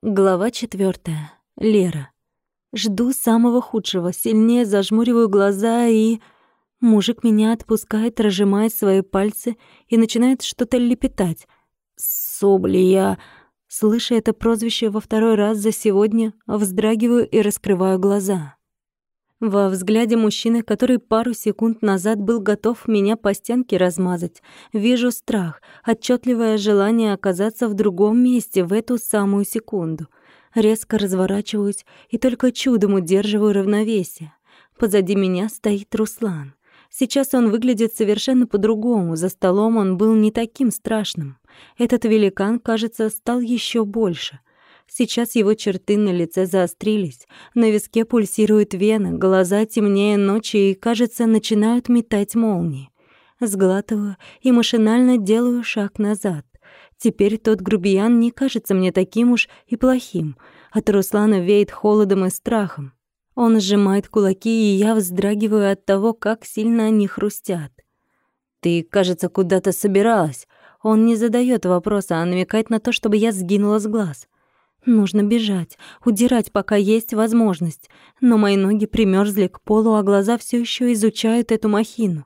Глава четвертая. Лера. Жду самого худшего, сильнее зажмуриваю глаза и... Мужик меня отпускает, разжимает свои пальцы и начинает что-то лепетать. «Соблия...» Слыша это прозвище во второй раз за сегодня, вздрагиваю и раскрываю глаза. Во взгляде мужчины, который пару секунд назад был готов меня по стенке размазать, вижу страх, отчетливое желание оказаться в другом месте в эту самую секунду. Резко разворачиваюсь и только чудом удерживаю равновесие. Позади меня стоит Руслан. Сейчас он выглядит совершенно по-другому, за столом он был не таким страшным. Этот великан, кажется, стал еще больше — Сейчас его черты на лице заострились, на виске пульсируют вены, глаза темнее ночи и, кажется, начинают метать молнии. Сглатываю и машинально делаю шаг назад. Теперь тот грубиян не кажется мне таким уж и плохим. От Руслана веет холодом и страхом. Он сжимает кулаки, и я вздрагиваю от того, как сильно они хрустят. «Ты, кажется, куда-то собиралась». Он не задает вопроса, а намекает на то, чтобы я сгинула с глаз. Нужно бежать, удирать, пока есть возможность. Но мои ноги примерзли к полу, а глаза все еще изучают эту махину.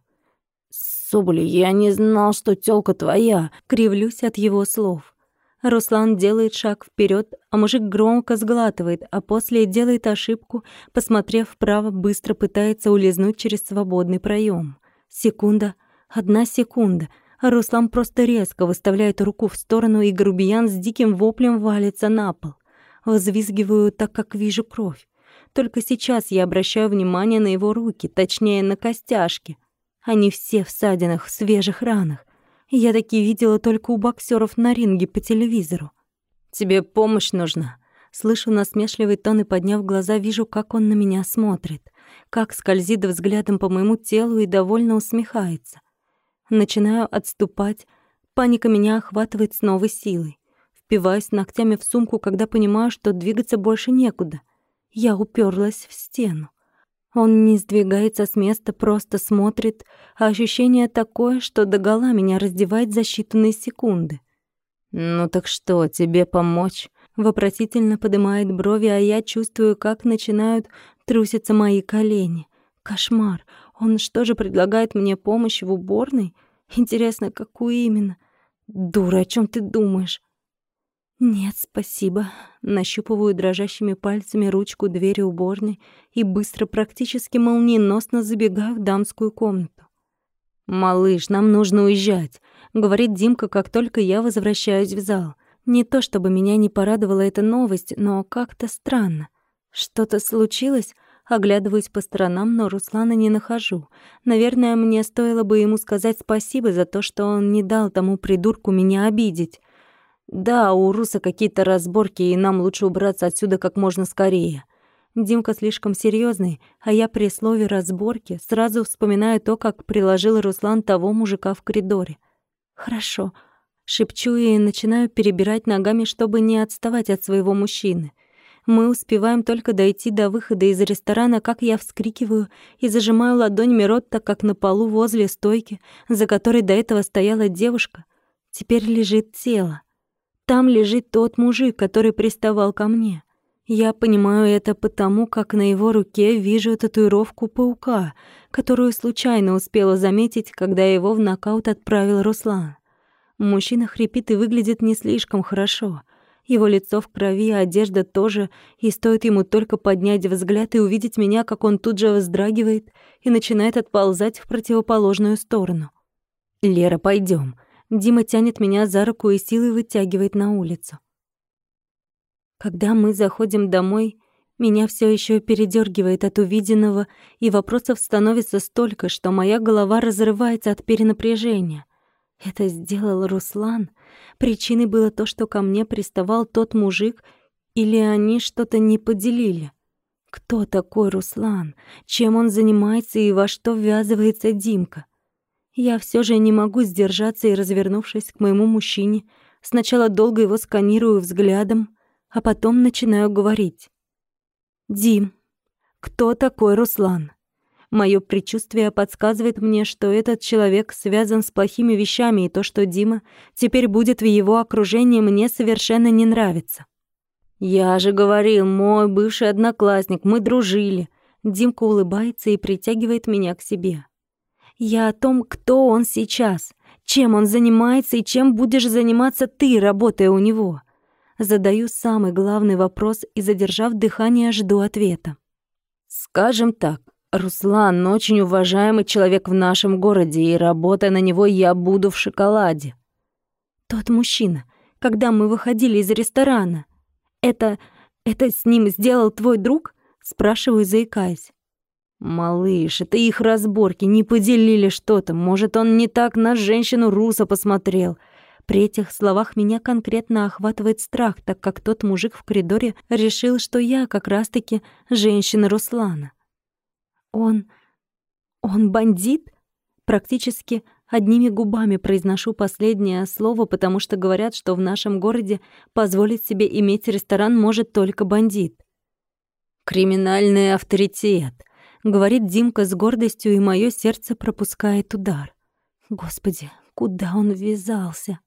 «Соболи, я не знал, что тёлка твоя!» Кривлюсь от его слов. Руслан делает шаг вперед, а мужик громко сглатывает, а после делает ошибку, посмотрев вправо, быстро пытается улизнуть через свободный проем. Секунда, одна секунда — Руслан просто резко выставляет руку в сторону, и грубиян с диким воплем валится на пол. Взвизгиваю, так как вижу кровь. Только сейчас я обращаю внимание на его руки, точнее, на костяшки. Они все в ссадинах, в свежих ранах. Я такие видела только у боксеров на ринге по телевизору. «Тебе помощь нужна?» Слышу насмешливый тон и, подняв глаза, вижу, как он на меня смотрит, как скользит взглядом по моему телу и довольно усмехается. Начинаю отступать. Паника меня охватывает с новой силой. Впиваюсь ногтями в сумку, когда понимаю, что двигаться больше некуда. Я уперлась в стену. Он не сдвигается с места, просто смотрит, а ощущение такое, что догола меня раздевает за считанные секунды. «Ну так что, тебе помочь?» Вопросительно поднимает брови, а я чувствую, как начинают труситься мои колени. Кошмар. Он что же предлагает мне помощь в уборной? Интересно, какую именно? Дура, о чем ты думаешь? Нет, спасибо. Нащупываю дрожащими пальцами ручку двери уборной и быстро, практически молниеносно забегаю в дамскую комнату. «Малыш, нам нужно уезжать», — говорит Димка, как только я возвращаюсь в зал. Не то чтобы меня не порадовала эта новость, но как-то странно. Что-то случилось? Оглядываюсь по сторонам, но Руслана не нахожу. Наверное, мне стоило бы ему сказать спасибо за то, что он не дал тому придурку меня обидеть. Да, у Руса какие-то разборки, и нам лучше убраться отсюда как можно скорее. Димка слишком серьезный, а я при слове «разборки» сразу вспоминаю то, как приложил Руслан того мужика в коридоре. «Хорошо», — шепчу и начинаю перебирать ногами, чтобы не отставать от своего мужчины. Мы успеваем только дойти до выхода из ресторана, как я вскрикиваю и зажимаю ладонями рот, так как на полу возле стойки, за которой до этого стояла девушка, теперь лежит тело. Там лежит тот мужик, который приставал ко мне. Я понимаю это потому, как на его руке вижу татуировку паука, которую случайно успела заметить, когда его в нокаут отправил Руслан. Мужчина хрипит и выглядит не слишком хорошо — его лицо в крови, одежда тоже, и стоит ему только поднять взгляд и увидеть меня, как он тут же вздрагивает и начинает отползать в противоположную сторону. «Лера, пойдем. Дима тянет меня за руку и силой вытягивает на улицу. Когда мы заходим домой, меня все еще передергивает от увиденного, и вопросов становится столько, что моя голова разрывается от перенапряжения. Это сделал Руслан. Причиной было то, что ко мне приставал тот мужик, или они что-то не поделили. Кто такой Руслан? Чем он занимается и во что ввязывается Димка? Я все же не могу сдержаться и, развернувшись к моему мужчине, сначала долго его сканирую взглядом, а потом начинаю говорить. «Дим, кто такой Руслан?» Моё предчувствие подсказывает мне, что этот человек связан с плохими вещами, и то, что Дима теперь будет в его окружении, мне совершенно не нравится. Я же говорил, мой бывший одноклассник, мы дружили. Димка улыбается и притягивает меня к себе. Я о том, кто он сейчас, чем он занимается и чем будешь заниматься ты, работая у него. Задаю самый главный вопрос и, задержав дыхание, жду ответа. Скажем так, Руслан очень уважаемый человек в нашем городе, и работая на него, я буду в шоколаде. Тот мужчина, когда мы выходили из ресторана, это... это с ним сделал твой друг? Спрашиваю, заикаясь. «Малыш, это их разборки, не поделили что-то. Может, он не так на женщину Руса посмотрел». При этих словах меня конкретно охватывает страх, так как тот мужик в коридоре решил, что я как раз-таки женщина Руслана. Он... он бандит? Практически одними губами произношу последнее слово, потому что говорят, что в нашем городе позволить себе иметь ресторан может только бандит. «Криминальный авторитет», — говорит Димка с гордостью, и мое сердце пропускает удар. Господи, куда он ввязался?